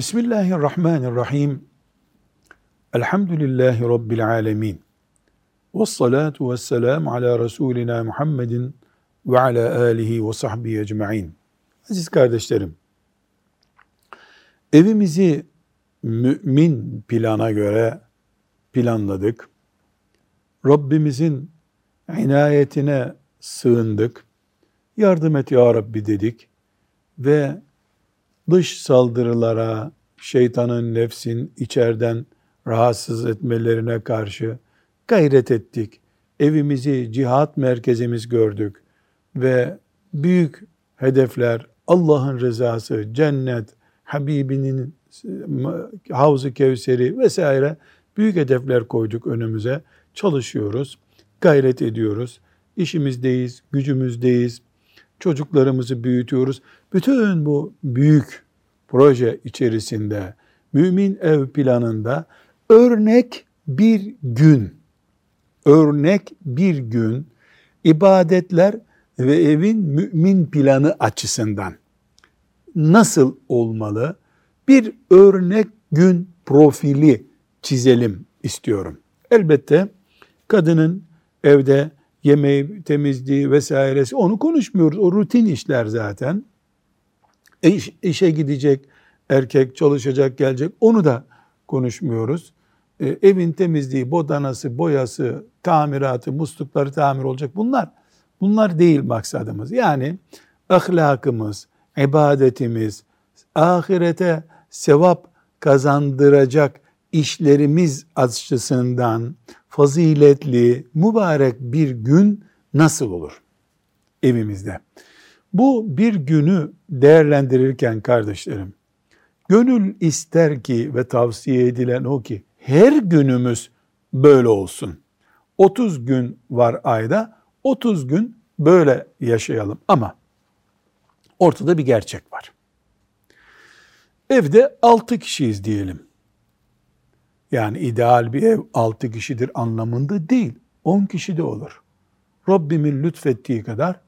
Bismillahirrahmanirrahim. Elhamdülillahi Rabbil alemin. Ve salatu ve selamu ala Resulina Muhammedin ve ala alihi ve sahbihi ecma'in. Aziz kardeşlerim, evimizi mümin plana göre planladık. Rabbimizin inayetine sığındık. Yardım et ya Rabbi dedik ve dış saldırılara, şeytanın, nefsin içeriden rahatsız etmelerine karşı gayret ettik. Evimizi cihat merkezimiz gördük ve büyük hedefler Allah'ın rızası, cennet, Habibinin Havzu Kevseri vesaire büyük hedefler koyduk önümüze. Çalışıyoruz, gayret ediyoruz. İşimizdeyiz, gücümüzdeyiz, çocuklarımızı büyütüyoruz. Bütün bu büyük proje içerisinde mümin ev planında örnek bir gün, örnek bir gün ibadetler ve evin mümin planı açısından nasıl olmalı? Bir örnek gün profili çizelim istiyorum. Elbette kadının evde yemeği, temizliği vesairesi onu konuşmuyoruz. O rutin işler zaten. İş, işe gidecek, erkek çalışacak, gelecek onu da konuşmuyoruz. E, evin temizliği, bodanası, boyası, tamiratı, muslukları tamir olacak. Bunlar bunlar değil maksadımız. Yani ahlakımız, ibadetimiz, ahirete sevap kazandıracak işlerimiz açısından faziletli, mübarek bir gün nasıl olur evimizde? Bu bir günü değerlendirirken kardeşlerim, gönül ister ki ve tavsiye edilen o ki her günümüz böyle olsun. 30 gün var ayda, 30 gün böyle yaşayalım ama ortada bir gerçek var. Evde 6 kişiyiz diyelim. Yani ideal bir ev 6 kişidir anlamında değil. 10 kişi de olur. Rabbimin lütfettiği kadar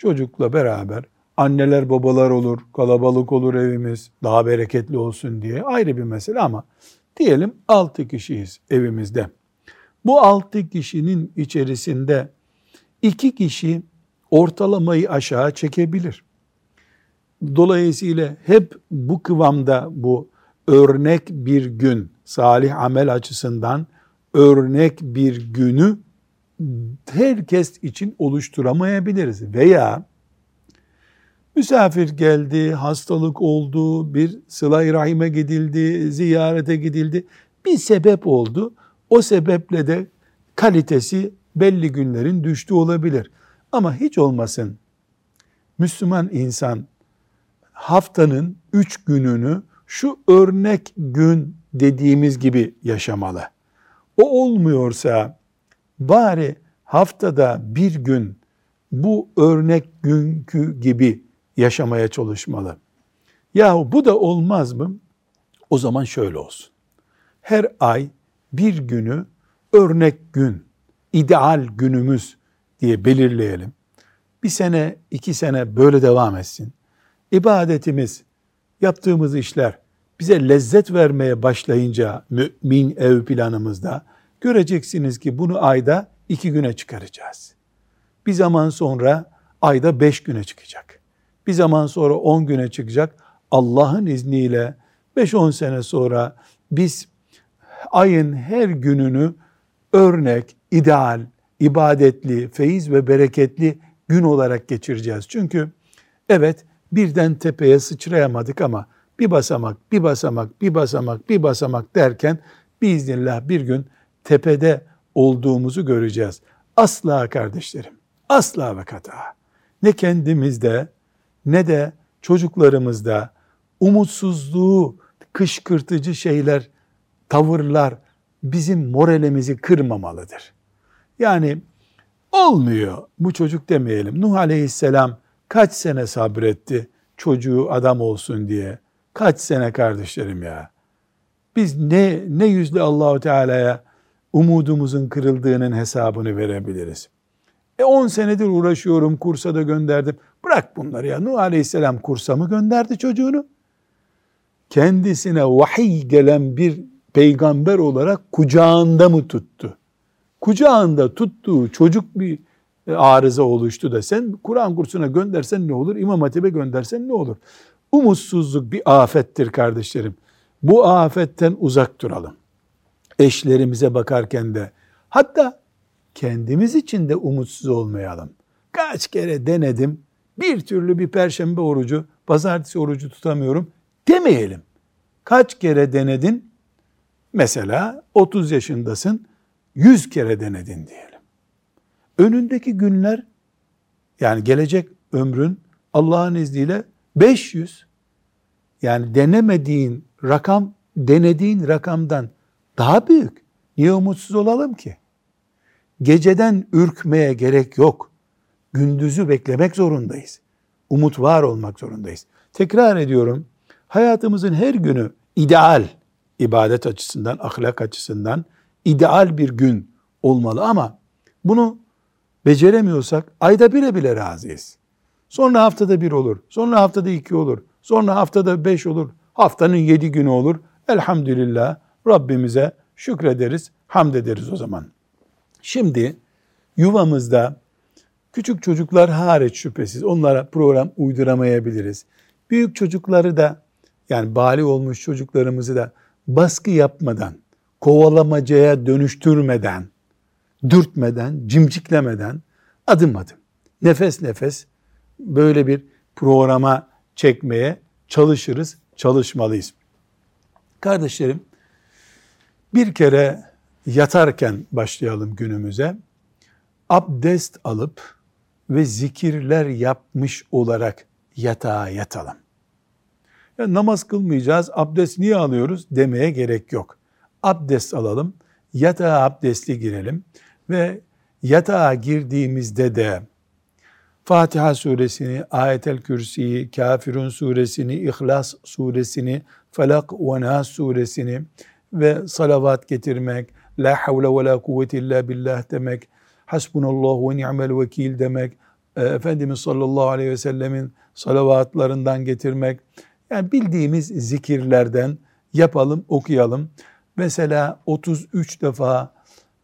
çocukla beraber anneler babalar olur, kalabalık olur evimiz, daha bereketli olsun diye ayrı bir mesele ama diyelim 6 kişiyiz evimizde. Bu 6 kişinin içerisinde 2 kişi ortalamayı aşağı çekebilir. Dolayısıyla hep bu kıvamda bu örnek bir gün salih amel açısından örnek bir günü herkes için oluşturamayabiliriz. Veya misafir geldi, hastalık oldu, bir sıla rahime gidildi, ziyarete gidildi. Bir sebep oldu. O sebeple de kalitesi belli günlerin düştü olabilir. Ama hiç olmasın Müslüman insan haftanın üç gününü şu örnek gün dediğimiz gibi yaşamalı. O olmuyorsa bari haftada bir gün bu örnek günkü gibi yaşamaya çalışmalı. Yahu bu da olmaz mı? O zaman şöyle olsun. Her ay bir günü örnek gün, ideal günümüz diye belirleyelim. Bir sene, iki sene böyle devam etsin. İbadetimiz, yaptığımız işler bize lezzet vermeye başlayınca mümin ev planımızda göreceksiniz ki bunu ayda iki güne çıkaracağız. Bir zaman sonra ayda beş güne çıkacak. Bir zaman sonra on güne çıkacak. Allah'ın izniyle beş on sene sonra biz ayın her gününü örnek, ideal, ibadetli, feyiz ve bereketli gün olarak geçireceğiz. Çünkü evet birden tepeye sıçrayamadık ama bir basamak, bir basamak, bir basamak, bir basamak derken biiznillah bir gün tepede olduğumuzu göreceğiz. Asla kardeşlerim, asla ve kata. Ne kendimizde ne de çocuklarımızda umutsuzluğu kışkırtıcı şeyler, tavırlar bizim moralimizi kırmamalıdır. Yani olmuyor bu çocuk demeyelim. Nuh Aleyhisselam kaç sene sabretti çocuğu adam olsun diye. Kaç sene kardeşlerim ya. Biz ne ne yüzle Allahu Teala'ya umudumuzun kırıldığının hesabını verebiliriz. E 10 senedir uğraşıyorum, kursa da gönderdim. Bırak bunları ya. Nuh Aleyhisselam kursa mı gönderdi çocuğunu? kendisine vahiy gelen bir peygamber olarak kucağında mı tuttu? Kucağında tuttuğu çocuk bir arıza oluştu da sen Kur'an kursuna göndersen ne olur? İmam Hatip'e göndersen ne olur? Umutsuzluk bir afettir kardeşlerim. Bu afetten uzak duralım. Eşlerimize bakarken de hatta kendimiz için de umutsuz olmayalım. Kaç kere denedim, bir türlü bir perşembe orucu, pazartesi orucu tutamıyorum demeyelim. Kaç kere denedin? Mesela 30 yaşındasın, 100 kere denedin diyelim. Önündeki günler yani gelecek ömrün Allah'ın izniyle 500 yani denemediğin rakam denediğin rakamdan daha büyük. Niye umutsuz olalım ki? Geceden ürkmeye gerek yok. Gündüzü beklemek zorundayız. Umut var olmak zorundayız. Tekrar ediyorum. Hayatımızın her günü ideal ibadet açısından, ahlak açısından ideal bir gün olmalı ama bunu beceremiyorsak ayda bire bile razıyız. Sonra haftada bir olur, sonra haftada iki olur, sonra haftada beş olur, haftanın yedi günü olur. Elhamdülillah Rabbimize şükrederiz, hamd ederiz o zaman. Şimdi yuvamızda küçük çocuklar hariç şüphesiz onlara program uyduramayabiliriz. Büyük çocukları da yani bali olmuş çocuklarımızı da baskı yapmadan, kovalamacaya dönüştürmeden, dürtmeden, cimciklemeden adım adım, nefes nefes böyle bir programa çekmeye çalışırız, çalışmalıyız. Kardeşlerim, bir kere yatarken başlayalım günümüze. Abdest alıp ve zikirler yapmış olarak yatağa yatalım. Yani namaz kılmayacağız, abdest niye alıyoruz demeye gerek yok. Abdest alalım, yatağa abdestli girelim ve yatağa girdiğimizde de Fatiha suresini, Ayetel Kürsi'yi, Kafirun suresini, İhlas suresini, Felak ve Nas suresini ve salavat getirmek, La havle ve la kuvvete illa billah demek, Hasbunallah ve ni'mel vekil demek, e, Efendimiz sallallahu aleyhi ve sellemin salavatlarından getirmek, yani bildiğimiz zikirlerden yapalım, okuyalım. Mesela 33 defa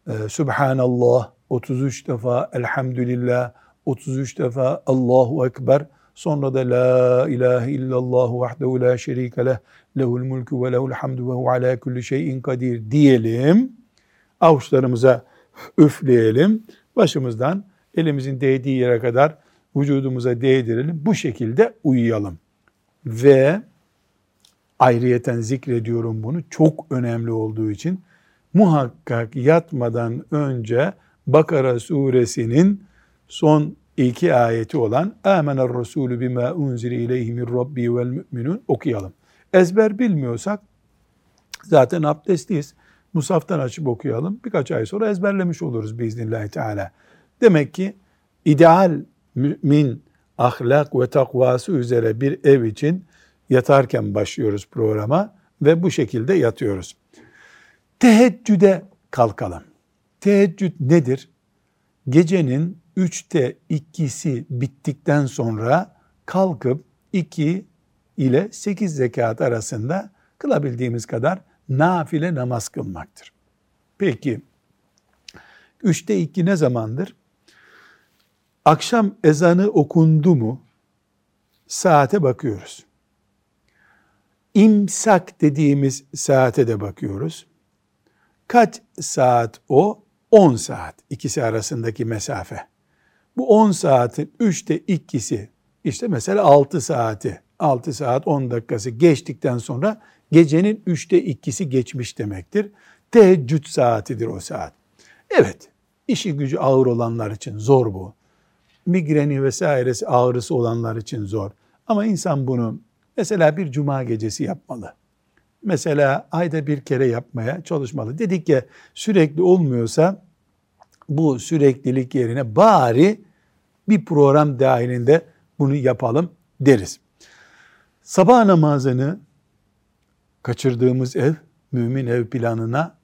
e, Subhanallah, 33 defa Elhamdülillah, 33 defa Allahu Ekber, sonra da La ilahe illallah vahdehu la şerike leh, lehul mulku ve lehul hamdu ve hu ala kulli şeyin kadir diyelim. Avuçlarımıza üfleyelim. Başımızdan elimizin değdiği yere kadar vücudumuza değdirelim. Bu şekilde uyuyalım. Ve ayrıyeten zikrediyorum bunu çok önemli olduğu için muhakkak yatmadan önce Bakara suresinin son iki ayeti olan Âmener Resulü bima unzile ileyhi min rabbi vel müminun okuyalım. Ezber bilmiyorsak zaten abdestliyiz. Musaftan açıp okuyalım. Birkaç ay sonra ezberlemiş oluruz biiznillahü teala. Demek ki ideal mümin ahlak ve takvası üzere bir ev için yatarken başlıyoruz programa ve bu şekilde yatıyoruz. Teheccüde kalkalım. Teheccüd nedir? Gecenin üçte ikisi bittikten sonra kalkıp iki ile sekiz zekat arasında kılabildiğimiz kadar nafile namaz kılmaktır. Peki, üçte iki ne zamandır? Akşam ezanı okundu mu saate bakıyoruz. İmsak dediğimiz saate de bakıyoruz. Kaç saat o? 10 saat. ikisi arasındaki mesafe. Bu 10 saatin 3'te ikisi işte mesela 6 saati 6 saat 10 dakikası geçtikten sonra gecenin 3'te ikisi geçmiş demektir. Teheccüd saatidir o saat. Evet, işi gücü ağır olanlar için zor bu. Migreni vesairesi ağrısı olanlar için zor. Ama insan bunu mesela bir cuma gecesi yapmalı. Mesela ayda bir kere yapmaya çalışmalı. Dedik ya sürekli olmuyorsa bu süreklilik yerine bari bir program dahilinde bunu yapalım deriz. Sabah namazını kaçırdığımız ev mümin ev planına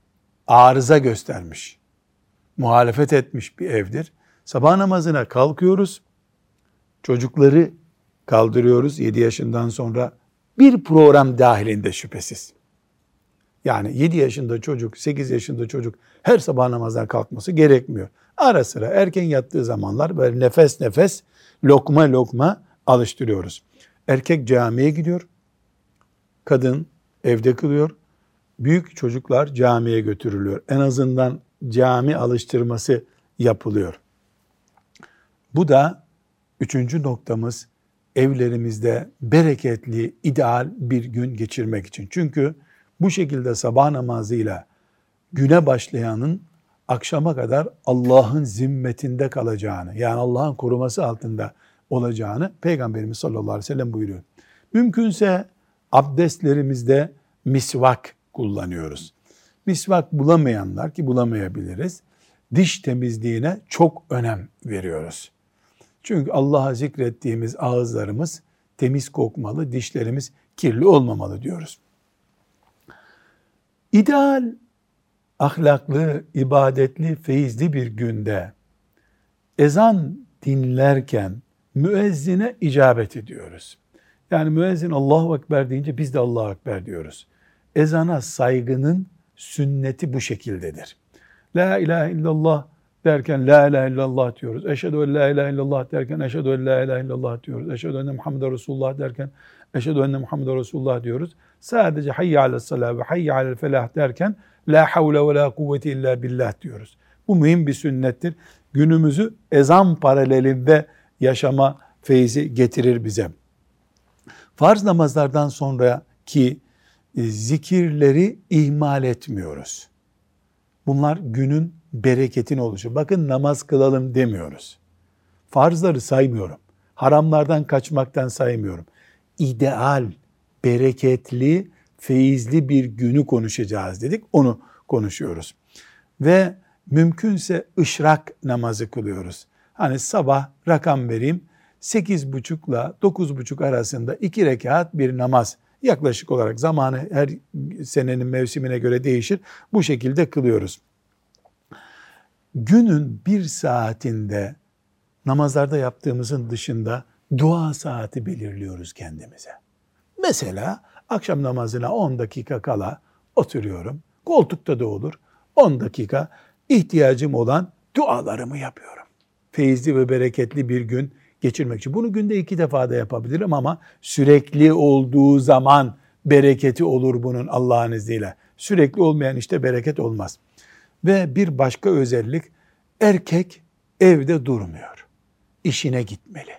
arıza göstermiş. Muhalefet etmiş bir evdir. Sabah namazına kalkıyoruz. Çocukları kaldırıyoruz. 7 yaşından sonra bir program dahilinde şüphesiz. Yani 7 yaşında çocuk, 8 yaşında çocuk her sabah namazdan kalkması gerekmiyor. Ara sıra erken yattığı zamanlar böyle nefes nefes lokma lokma alıştırıyoruz. Erkek camiye gidiyor. Kadın evde kılıyor. Büyük çocuklar camiye götürülüyor. En azından cami alıştırması yapılıyor. Bu da üçüncü noktamız evlerimizde bereketli, ideal bir gün geçirmek için. Çünkü bu şekilde sabah namazıyla güne başlayanın akşama kadar Allah'ın zimmetinde kalacağını, yani Allah'ın koruması altında olacağını Peygamberimiz sallallahu aleyhi ve sellem buyuruyor. Mümkünse abdestlerimizde misvak kullanıyoruz. Misvak bulamayanlar ki bulamayabiliriz, diş temizliğine çok önem veriyoruz. Çünkü Allah'a zikrettiğimiz ağızlarımız temiz kokmalı, dişlerimiz kirli olmamalı diyoruz. İdeal, ahlaklı, ibadetli, feyizli bir günde ezan dinlerken müezzine icabet ediyoruz. Yani müezzin Allahu Ekber deyince biz de Allahu Ekber diyoruz. Ezana saygının sünneti bu şekildedir. La ilahe illallah derken la ilahe illallah diyoruz. Eşhedü en la ilahe illallah derken eşhedü en la ilahe illallah diyoruz. Eşhedü enne Muhammeden Resulullah derken eşhedü enne Muhammeden Resulullah diyoruz. Sadece hayye alel salah ve hayye alel felah derken la havle ve la kuvveti illa billah diyoruz. Bu mühim bir sünnettir. Günümüzü ezan paralelinde yaşama feyzi getirir bize. Farz namazlardan sonra ki e, zikirleri ihmal etmiyoruz. Bunlar günün bereketin oluşu. Bakın namaz kılalım demiyoruz. Farzları saymıyorum. Haramlardan kaçmaktan saymıyorum. İdeal, bereketli, feyizli bir günü konuşacağız dedik. Onu konuşuyoruz. Ve mümkünse ışrak namazı kılıyoruz. Hani sabah rakam vereyim. 8.30 ile 9.30 arasında iki rekat bir namaz yaklaşık olarak zamanı her senenin mevsimine göre değişir. Bu şekilde kılıyoruz. Günün bir saatinde namazlarda yaptığımızın dışında dua saati belirliyoruz kendimize. Mesela akşam namazına 10 dakika kala oturuyorum. Koltukta da olur. 10 dakika ihtiyacım olan dualarımı yapıyorum. Feyizli ve bereketli bir gün geçirmek için. Bunu günde iki defa da yapabilirim ama sürekli olduğu zaman bereketi olur bunun Allah'ın izniyle. Sürekli olmayan işte bereket olmaz. Ve bir başka özellik erkek evde durmuyor. İşine gitmeli.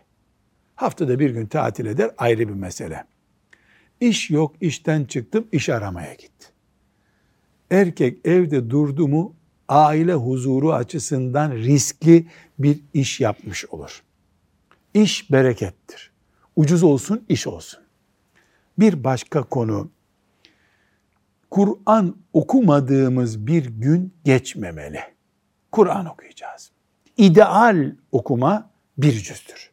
Haftada bir gün tatil eder ayrı bir mesele. İş yok, işten çıktım, iş aramaya gitti. Erkek evde durdu mu aile huzuru açısından riskli bir iş yapmış olur. İş berekettir. Ucuz olsun, iş olsun. Bir başka konu, Kur'an okumadığımız bir gün geçmemeli. Kur'an okuyacağız. İdeal okuma bir cüzdür.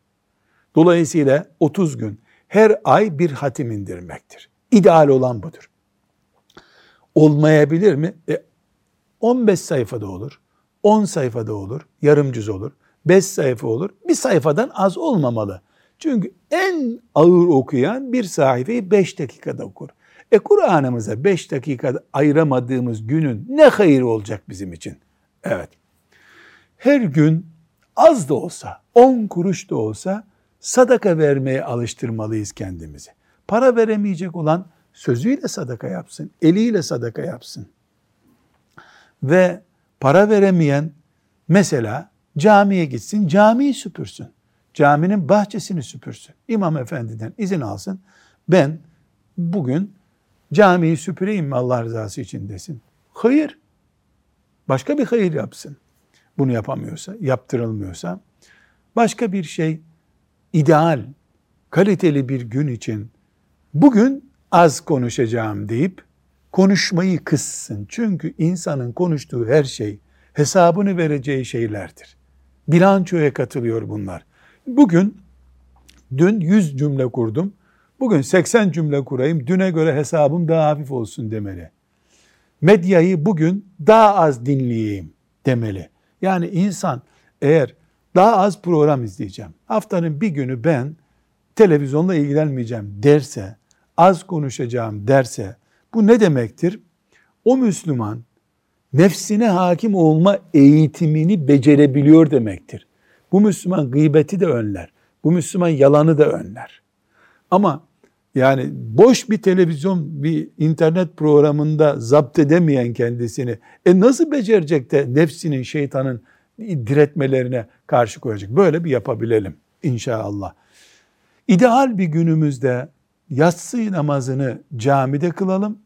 Dolayısıyla 30 gün her ay bir hatim indirmektir. İdeal olan budur. Olmayabilir mi? E, 15 sayfada olur, 10 sayfada olur, yarım cüz olur, 5 sayfa olur. Bir sayfadan az olmamalı. Çünkü en ağır okuyan bir sayfayı 5 dakikada okur. E Kur'an'ımıza 5 dakika ayıramadığımız günün ne hayır olacak bizim için? Evet. Her gün az da olsa, 10 kuruş da olsa sadaka vermeye alıştırmalıyız kendimizi. Para veremeyecek olan sözüyle sadaka yapsın, eliyle sadaka yapsın. Ve para veremeyen mesela camiye gitsin, camiyi süpürsün. Caminin bahçesini süpürsün. İmam efendiden izin alsın. Ben bugün camiyi süpüreyim mi Allah rızası için desin. Hayır. Başka bir hayır yapsın. Bunu yapamıyorsa, yaptırılmıyorsa. Başka bir şey ideal, kaliteli bir gün için bugün az konuşacağım deyip konuşmayı kıssın. Çünkü insanın konuştuğu her şey hesabını vereceği şeylerdir. Bilançoya katılıyor bunlar. Bugün, dün 100 cümle kurdum. Bugün 80 cümle kurayım. Düne göre hesabım daha hafif olsun demeli. Medyayı bugün daha az dinleyeyim demeli. Yani insan eğer daha az program izleyeceğim, haftanın bir günü ben televizyonla ilgilenmeyeceğim derse az konuşacağım derse bu ne demektir? O Müslüman nefsine hakim olma eğitimini becerebiliyor demektir. Bu Müslüman gıybeti de önler. Bu Müslüman yalanı da önler. Ama yani boş bir televizyon, bir internet programında zapt edemeyen kendisini, e nasıl becerecek de nefsinin, şeytanın diretmelerine karşı koyacak? Böyle bir yapabilelim inşallah. İdeal bir günümüzde yatsı namazını camide kılalım.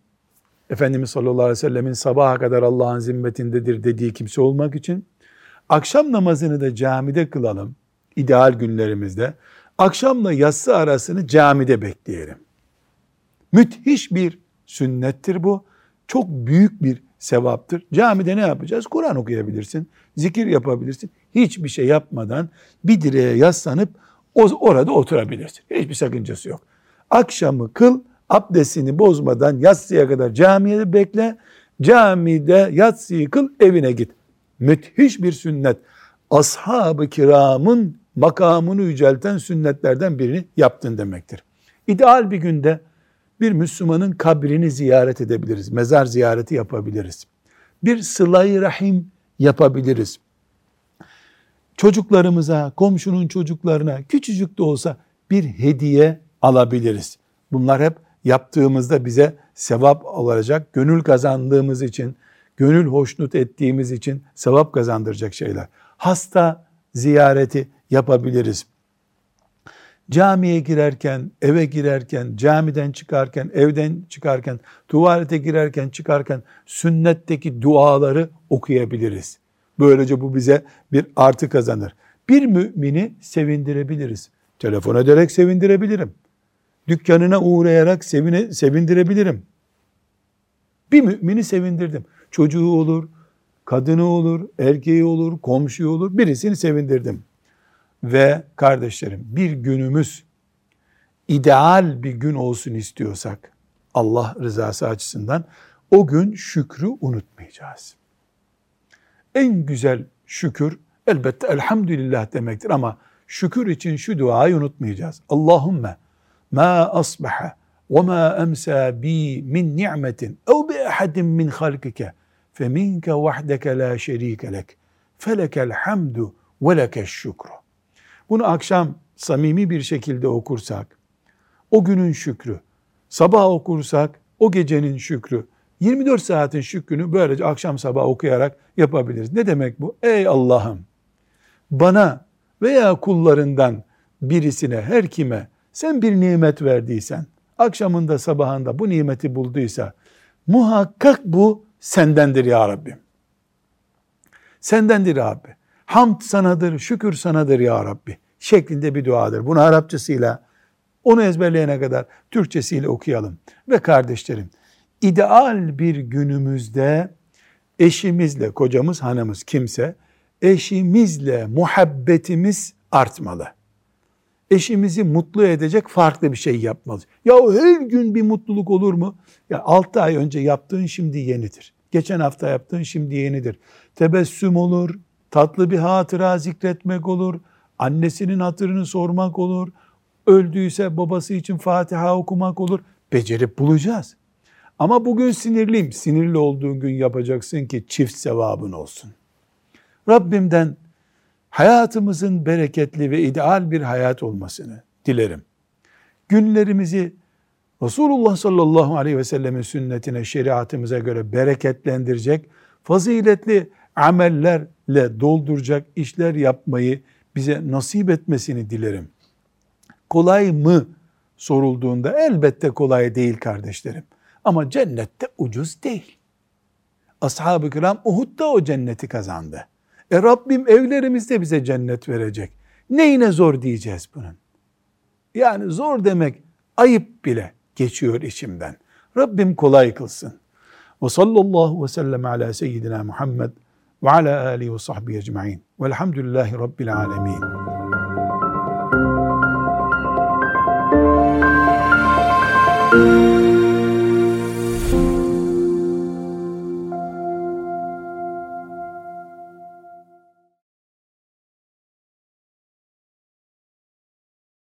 Efendimiz sallallahu aleyhi ve sellemin sabaha kadar Allah'ın zimmetindedir dediği kimse olmak için. Akşam namazını da camide kılalım. ideal günlerimizde. Akşamla yatsı arasını camide bekleyelim. Müthiş bir sünnettir bu. Çok büyük bir sevaptır. Camide ne yapacağız? Kur'an okuyabilirsin, zikir yapabilirsin. Hiçbir şey yapmadan bir direğe yaslanıp orada oturabilirsin. Hiçbir sakıncası yok. Akşamı kıl, abdestini bozmadan yatsıya kadar camiye bekle. Camide yatsıyı kıl, evine git. Müthiş bir sünnet. Ashab-ı kiramın makamını yücelten sünnetlerden birini yaptın demektir. İdeal bir günde bir Müslümanın kabrini ziyaret edebiliriz. Mezar ziyareti yapabiliriz. Bir sıla rahim yapabiliriz. Çocuklarımıza, komşunun çocuklarına küçücük de olsa bir hediye alabiliriz. Bunlar hep yaptığımızda bize sevap olacak, gönül kazandığımız için, gönül hoşnut ettiğimiz için sevap kazandıracak şeyler. Hasta ziyareti yapabiliriz. Camiye girerken, eve girerken, camiden çıkarken, evden çıkarken, tuvalete girerken, çıkarken sünnetteki duaları okuyabiliriz. Böylece bu bize bir artı kazanır. Bir mümini sevindirebiliriz. Telefon ederek sevindirebilirim. Dükkanına uğrayarak sevine, sevindirebilirim. Bir mümini sevindirdim. Çocuğu olur, kadını olur, erkeği olur, komşuyu olur, birisini sevindirdim. Ve kardeşlerim bir günümüz ideal bir gün olsun istiyorsak Allah rızası açısından o gün şükrü unutmayacağız. En güzel şükür elbette elhamdülillah demektir ama şükür için şu duayı unutmayacağız. Allahümme ma asbaha ve ma emsa bi min ni'metin ev bi ahadin min halkike feminke vahdeke la şerike lek felekel hamdu ve lekeş şükru. Bunu akşam samimi bir şekilde okursak, o günün şükrü, sabah okursak o gecenin şükrü, 24 saatin şükrünü böylece akşam sabah okuyarak yapabiliriz. Ne demek bu? Ey Allah'ım bana veya kullarından birisine, her kime sen bir nimet verdiysen, akşamında sabahında bu nimeti bulduysa, muhakkak bu sendendir ya Rabbim. Sendendir Rabbi. Hamd sanadır, şükür sanadır ya Rabbi şeklinde bir duadır. Bunu Arapçasıyla, onu ezberleyene kadar Türkçesiyle okuyalım. Ve kardeşlerim, ideal bir günümüzde eşimizle, kocamız, hanımız kimse, eşimizle muhabbetimiz artmalı. Eşimizi mutlu edecek farklı bir şey yapmalı. Ya her gün bir mutluluk olur mu? Ya 6 ay önce yaptığın şimdi yenidir. Geçen hafta yaptığın şimdi yenidir. Tebessüm olur, tatlı bir hatıra zikretmek olur, annesinin hatırını sormak olur, öldüyse babası için Fatiha okumak olur. Becerip bulacağız. Ama bugün sinirliyim. Sinirli olduğun gün yapacaksın ki çift sevabın olsun. Rabbimden hayatımızın bereketli ve ideal bir hayat olmasını dilerim. Günlerimizi Resulullah sallallahu aleyhi ve sellemin sünnetine, şeriatımıza göre bereketlendirecek, faziletli amellerle dolduracak işler yapmayı bize nasip etmesini dilerim. Kolay mı sorulduğunda elbette kolay değil kardeşlerim. Ama cennette ucuz değil. Ashab-ı kiram Uhud'da o cenneti kazandı. E Rabbim evlerimizde bize cennet verecek. Neyine zor diyeceğiz bunun? Yani zor demek ayıp bile geçiyor içimden. Rabbim kolay kılsın. Ve sallallahu ve sellem ala seyyidina Muhammed ve ala alihi ve sahbihi ecma'in. Velhamdülillahi Rabbil alemin. Müzik